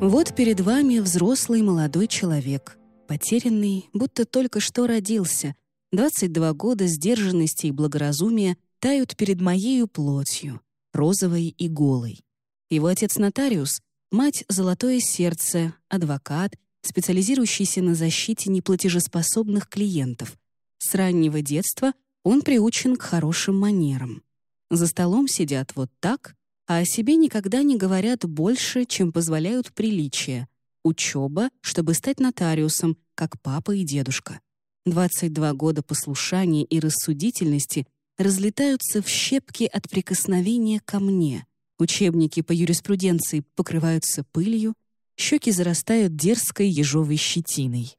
Вот перед вами взрослый молодой человек, потерянный, будто только что родился. 22 года сдержанности и благоразумия тают перед моею плотью, розовой и голой. Его отец нотариус, мать — золотое сердце, адвокат, специализирующийся на защите неплатежеспособных клиентов. С раннего детства он приучен к хорошим манерам. За столом сидят вот так, а о себе никогда не говорят больше, чем позволяют приличия. Учеба, чтобы стать нотариусом, как папа и дедушка. 22 года послушания и рассудительности разлетаются в щепки от прикосновения ко мне. Учебники по юриспруденции покрываются пылью, щеки зарастают дерзкой ежовой щетиной.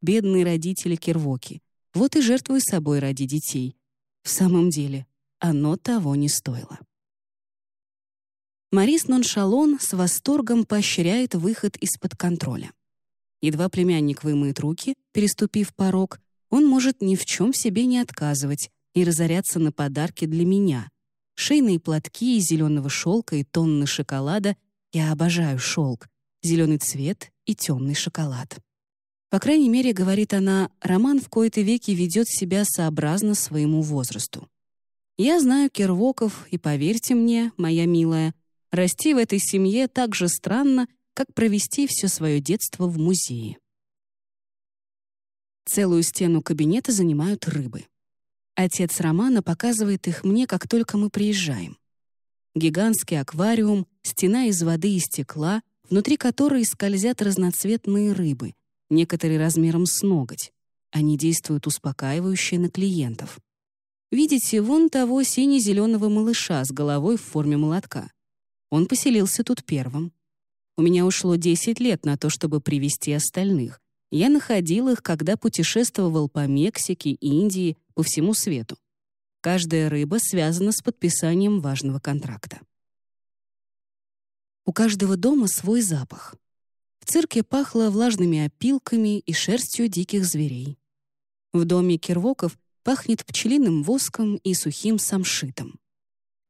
Бедные родители Кирвоки. Вот и жертвуй собой ради детей. В самом деле, оно того не стоило. Марис Ноншалон с восторгом поощряет выход из-под контроля. Едва племянник вымыет руки, переступив порог, он может ни в чем себе не отказывать и разоряться на подарки для меня. Шейные платки из зеленого шелка и тонны шоколада. Я обожаю шелк, зеленый цвет и темный шоколад. По крайней мере, говорит она, роман в кои-то веки ведет себя сообразно своему возрасту. Я знаю Кервоков, и поверьте мне, моя милая, Расти в этой семье так же странно, как провести все свое детство в музее. Целую стену кабинета занимают рыбы. Отец Романа показывает их мне, как только мы приезжаем. Гигантский аквариум, стена из воды и стекла, внутри которой скользят разноцветные рыбы, некоторые размером с ноготь. Они действуют успокаивающе на клиентов. Видите, вон того сине-зеленого малыша с головой в форме молотка. Он поселился тут первым. У меня ушло 10 лет на то, чтобы привести остальных. Я находил их, когда путешествовал по Мексике, Индии, по всему свету. Каждая рыба связана с подписанием важного контракта. У каждого дома свой запах. В цирке пахло влажными опилками и шерстью диких зверей. В доме Кирвоков пахнет пчелиным воском и сухим самшитом.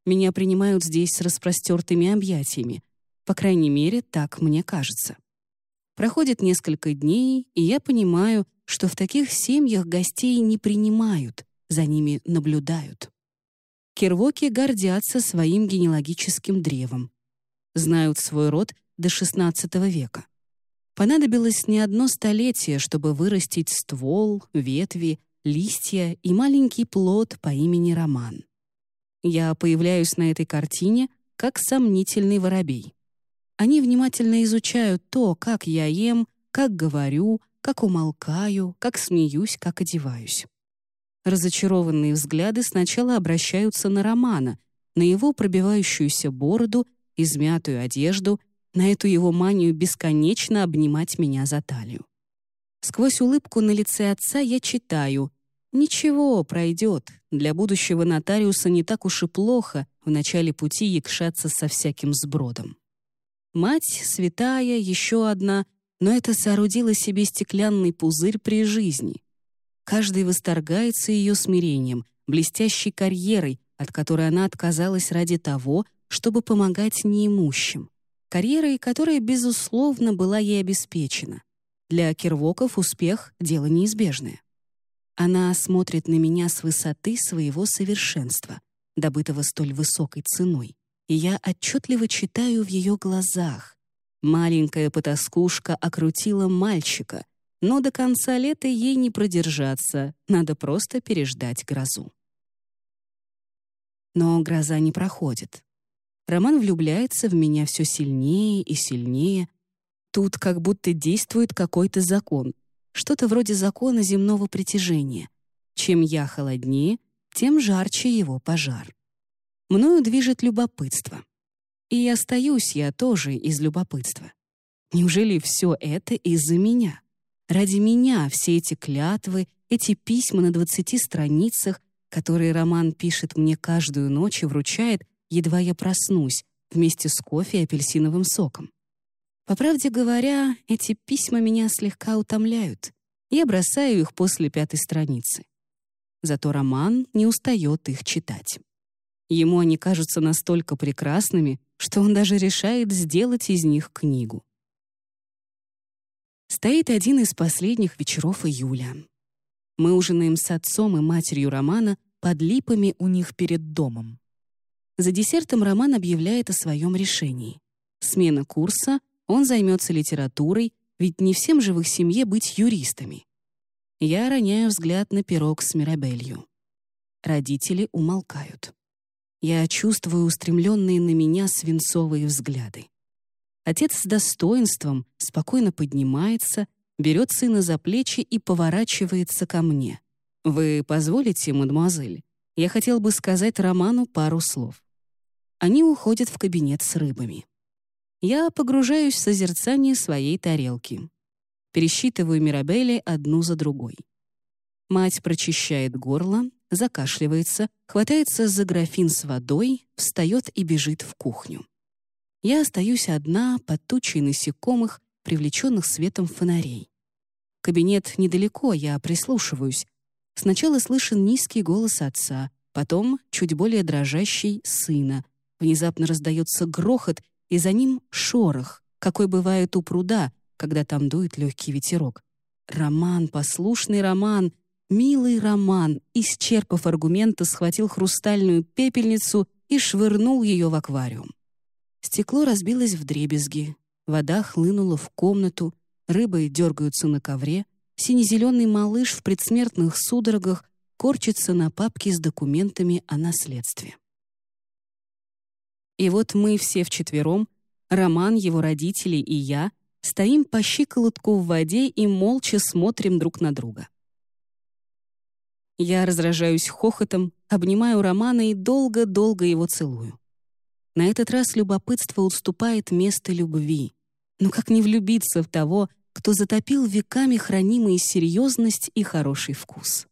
Меня принимают здесь с распростертыми объятиями. По крайней мере, так мне кажется. Проходит несколько дней, и я понимаю, что в таких семьях гостей не принимают, за ними наблюдают. Кирвоки гордятся своим генеалогическим древом. Знают свой род до XVI века. Понадобилось не одно столетие, чтобы вырастить ствол, ветви, листья и маленький плод по имени Роман. Я появляюсь на этой картине как сомнительный воробей. Они внимательно изучают то, как я ем, как говорю, как умолкаю, как смеюсь, как одеваюсь. Разочарованные взгляды сначала обращаются на Романа, на его пробивающуюся бороду, измятую одежду, на эту его манию бесконечно обнимать меня за талию. Сквозь улыбку на лице отца я читаю Ничего, пройдет. Для будущего нотариуса не так уж и плохо в начале пути якшаться со всяким сбродом. Мать, святая, еще одна, но это соорудила себе стеклянный пузырь при жизни. Каждый восторгается ее смирением, блестящей карьерой, от которой она отказалась ради того, чтобы помогать неимущим. Карьерой, которая, безусловно, была ей обеспечена. Для Кирвоков успех — дело неизбежное. Она смотрит на меня с высоты своего совершенства, добытого столь высокой ценой, и я отчетливо читаю в ее глазах. Маленькая потаскушка окрутила мальчика, но до конца лета ей не продержаться, надо просто переждать грозу. Но гроза не проходит. Роман влюбляется в меня все сильнее и сильнее. Тут как будто действует какой-то закон, что-то вроде закона земного притяжения. Чем я холоднее, тем жарче его пожар. Мною движет любопытство. И остаюсь я тоже из любопытства. Неужели все это из-за меня? Ради меня все эти клятвы, эти письма на двадцати страницах, которые Роман пишет мне каждую ночь и вручает, едва я проснусь, вместе с кофе и апельсиновым соком. По правде говоря, эти письма меня слегка утомляют. Я бросаю их после пятой страницы. Зато роман не устает их читать. Ему они кажутся настолько прекрасными, что он даже решает сделать из них книгу. Стоит один из последних вечеров июля. Мы ужинаем с отцом и матерью Романа под липами у них перед домом. За десертом Роман объявляет о своем решении. Смена курса, он займется литературой, ведь не всем их семье быть юристами. Я роняю взгляд на пирог с мирабелью. Родители умолкают. Я чувствую устремленные на меня свинцовые взгляды. Отец с достоинством спокойно поднимается, берет сына за плечи и поворачивается ко мне. «Вы позволите, мадемуазель? Я хотел бы сказать Роману пару слов». Они уходят в кабинет с рыбами. Я погружаюсь в созерцание своей тарелки. Пересчитываю мирабели одну за другой. Мать прочищает горло, закашливается, хватается за графин с водой, встает и бежит в кухню. Я остаюсь одна под тучей насекомых, привлеченных светом фонарей. Кабинет недалеко, я прислушиваюсь. Сначала слышен низкий голос отца, потом чуть более дрожащий сына. Внезапно раздается грохот, и за ним шорох, какой бывает у пруда, когда там дует легкий ветерок. Роман, послушный Роман, милый Роман, исчерпав аргументы, схватил хрустальную пепельницу и швырнул ее в аквариум. Стекло разбилось в дребезги, вода хлынула в комнату, рыбы дергаются на ковре, сине-зеленый малыш в предсмертных судорогах корчится на папке с документами о наследстве. И вот мы все вчетвером, Роман, его родители и я, стоим по щиколотку в воде и молча смотрим друг на друга. Я разражаюсь хохотом, обнимаю Романа и долго-долго его целую. На этот раз любопытство уступает место любви. Но как не влюбиться в того, кто затопил веками хранимые серьезность и хороший вкус?